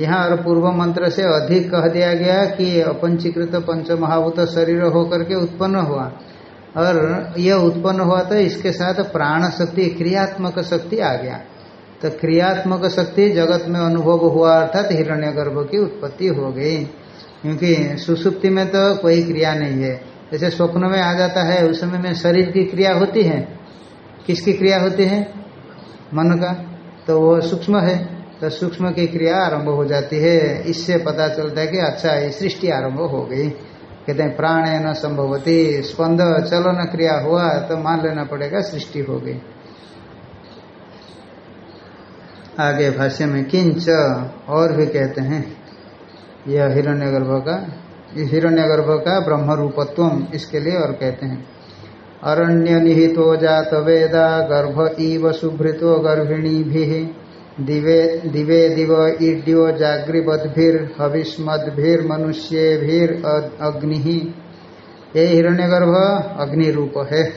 यहाँ और पूर्व मंत्र से अधिक कह दिया गया कि अपंचीकृत पंच महाभूत शरीर होकर के उत्पन्न हुआ। और यह उत्पन्न हुआ तो इसके साथ प्राण शक्ति क्रियात्मक शक्ति आ गया। तो क्रियात्मक शक्ति जगत में अनुभव हुआ अर्थात हिरण्य गर्भ की उत्पत्ति हो गई। क्योंकि सुसुप्ति में तो कोई क्रिया नहीं है। जैसे स्वप्न में आ जाता है, उस समय में शरीर की क्रिया होती है। किसकी क्रिया होती है? मन का। तो वो सूक्ष्म है। तो सूक्ष्म की क्रिया आरंभ हो जाती है। इससे पता चलता है कि अच्छा ये सृष्टि आरंभ हो गई। कहते हैं प्राण न संभवती, स्पंद चलन क्रिया हुआ तो मान लेना पड़ेगा, सृष्टि हो गई। आगे भाष्य में, किंच और भी कहते हैं। यह हिरण्यगर्भ का हिरण्यगर्भ का ब्रह्म रूपत्व इसके लिए और कहते हैं। अरण्य निहितो जात वेदा गर्भ इव शुभृतो गर्भिणी भी दिवे दिवे दिव ईड्यो हविष्मद्भिर्मनुष्येभिर अग्नि। ये हिरण्यगर्भ अग्नि रूप है।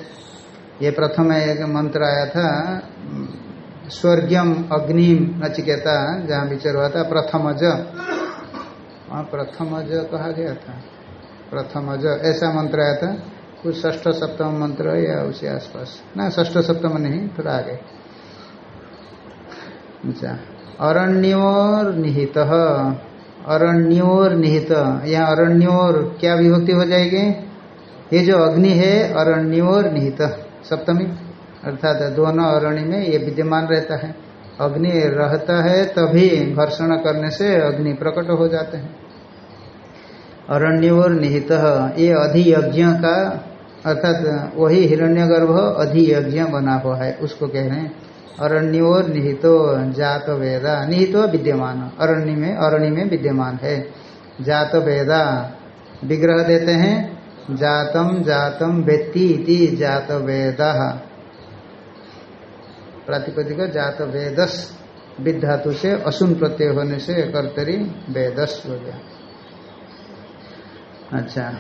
ये प्रथम एक मंत्र आया था स्वर्गम अग्निम नचिकेता जहाँ विचार हुआ था, प्रथमज। वहाँ प्रथमज कहा गया था। प्रथमज, ऐसा मंत्र आया था, कुछ ष्ठ सप्तम मंत्र या उसी आसपास। ना ष्ठ सप्तम नहीं, थोड़ा आगे। अच्छा अरण्योर निहित अरण्योर निहित यहाँ अरण्योर क्या विभक्ति हो जाएगी? ये जो अग्नि है अरण्योर निहित सप्तमी। अर्थात दोनों अरण्य में ये विद्यमान रहता है। अग्नि रहता है, तभी घर्षण करने से अग्नि प्रकट हो जाते हैं। अरण्योर निहित, ये अधियज्ञ का, अर्थात वही हिरण्यगर्भ अधियज्ञ बना हुआ है, उसको कह रहे हैं। अरण्योर निहितो, जात वेदा, निहितो विद्यमान, अरण्य में अरण्य में विद्यमान है। जात वेदा, विग्रह देते हैं। जातम जातम व्यक्ति जात वेदा। प्रातिपदिक जात वेदस विधातु से असुन प्रत्यय होने से कर्तरी वेदस हो गया। अच्छा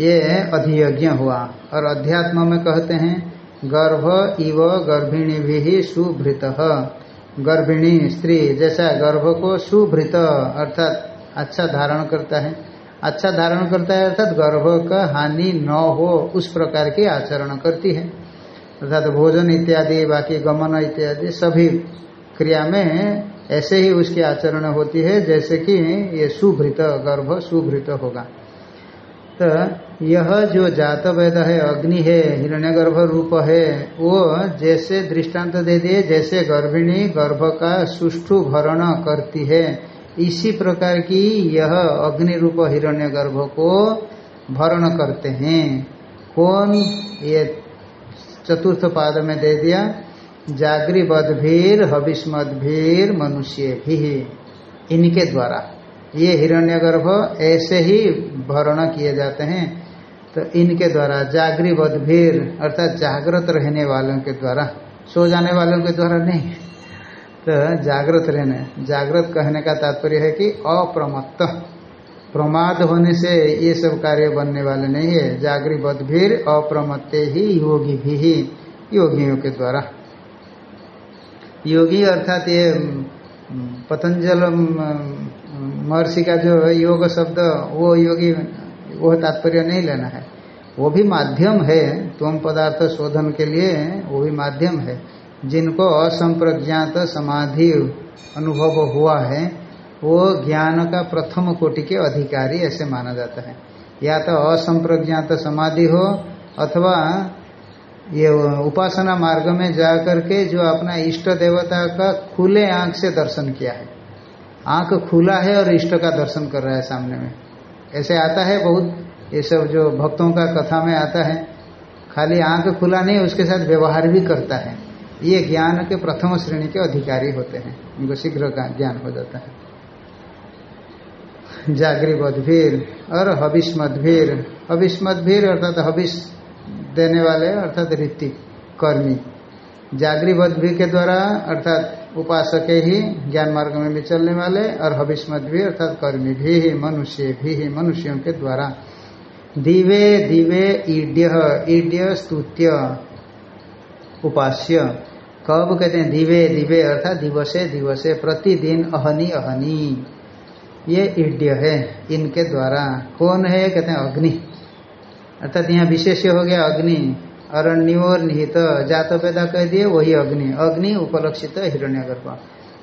ये अधियज्ञ हुआ। और अध्यात्म में कहते हैं, गर्भ इव गर्भिणी भी सुभृत। गर्भिणी स्त्री, जैसा गर्भ को सुभृत, अर्थात अच्छा धारण करता है। अच्छा धारण करता है, अर्थात गर्भ का हानि न हो, उस प्रकार की आचरण करती है। अर्थात तो भोजन इत्यादि, बाकी गमन इत्यादि सभी क्रिया में ऐसे ही उसकी आचरण होती है, जैसे कि ये सुभृत, गर्भ सुभृत होगा। तो यह जो जात वेद है, अग्नि है, हिरण्यगर्भ रूप है, वो जैसे दृष्टांत दे दिए, जैसे गर्भिणी गर्भ का सुष्ठु भरण करती है, इसी प्रकार की यह अग्नि रूप हिरण्यगर्भ को भरण करते हैं। कौन ये चतुर्थ पाद में दे दिया जागरी बदभीर हविष्मदभीर मनुष्य भी। इनके द्वारा। ये हिरण्यगर्भ ऐसे ही भरण किए जाते हैं। तो इनके द्वारा जागरी बदभीर अर्थात जागृत रहने वालों के द्वारा। सो जाने वालों के द्वारा नहीं। तो जागृत रहने, जागृत कहने का तात्पर्य है कि अप्रमत्त। प्रमाद होने से ये सब कार्य बनने वाले नहीं है। जागरी बदभीर अप्रमत्ते ही योगी भी ही, योगियों के द्वारा। योगी अर्थात ये पतंजल महर्षि का जो योग शब्द, वो योगी, वो तात्पर्य नहीं लेना है। वो भी माध्यम है तुम पदार्थ शोधन के लिए वो भी माध्यम है। जिनको असंप्रज्ञात समाधि अनुभव हुआ है वो ज्ञान का प्रथम कोटि के अधिकारी ऐसे माना जाता है। या तो असंप्रज्ञात समाधि हो, अथवा ये उपासना मार्ग में जा करके जो अपना इष्ट देवता का खुले आँख से दर्शन किया है। आँख खुला है और इष्ट का दर्शन कर रहा है सामने में। ऐसे आता है बहुत, ये सब जो भक्तों का कथा में आता है, खाली आँख खुला नहीं, उसके साथ व्यवहार भी करता है। ये ज्ञान के प्रथम श्रेणी के अधिकारी होते हैं। उनको शीघ्र ज्ञान हो जाता है। जागरी बदभीर और हविष्मदभीर हविष्मदभीर अर्थात हविष देने वाले, अर्थात ऋतिक कर्मी। जागृत भी के द्वारा, अर्थात उपासक ही ज्ञान मार्ग में भी चलने वाले और हविष्मत भी अर्थात कर्मी भी ही, मनुष्य भी ही, मनुष्यों के द्वारा। दिवे दिवे, ईड्य ईड्य स्तुत्य, उपास्य। कब कहते हैं? दिवे दिवे अर्थात दिवसे दिवसे, प्रतिदिन, अहनी अहनी। ये ईड्य है, इनके द्वारा। कौन है कहते हैं अग्नि। अर्थात यहाँ विशेष हो गया अग्नि। अरण्योर निहित जात पैदा कह दिए, वही अग्नि। अग्नि उपलक्षित हिरण्यगर्भ।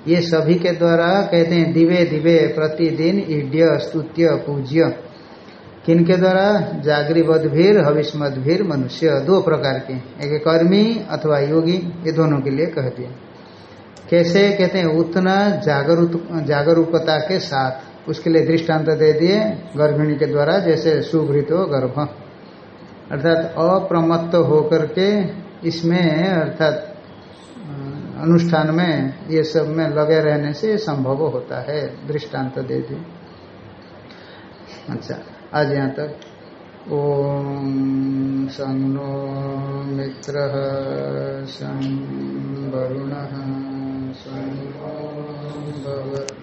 ये सभी के द्वारा कहते हैं, दिवे दिवे, प्रतिदिन ईड्य स्तुत्य, पूज्य। किनके द्वारा? जागृत भीर हविष्मद भीर, मनुष्य। दो प्रकार के। एक कर्मी अथवा योगी, ये दोनों के लिए कह दिया। कैसे? कहते हैं, उतना जागरूक जागरूकता के साथ। उसके लिए दृष्टांत दे दिए गर्भिणी के द्वारा, जैसे सुभृत हो गर्भ। अर्थात अप्रमत्त होकर के इसमें, अर्थात अनुष्ठान में, ये सब में लगे रहने से संभव होता है, दृष्टांत दे दिए। अच्छा आज यहाँ तक। ओम सं नो मित्र सं वरुण भगवत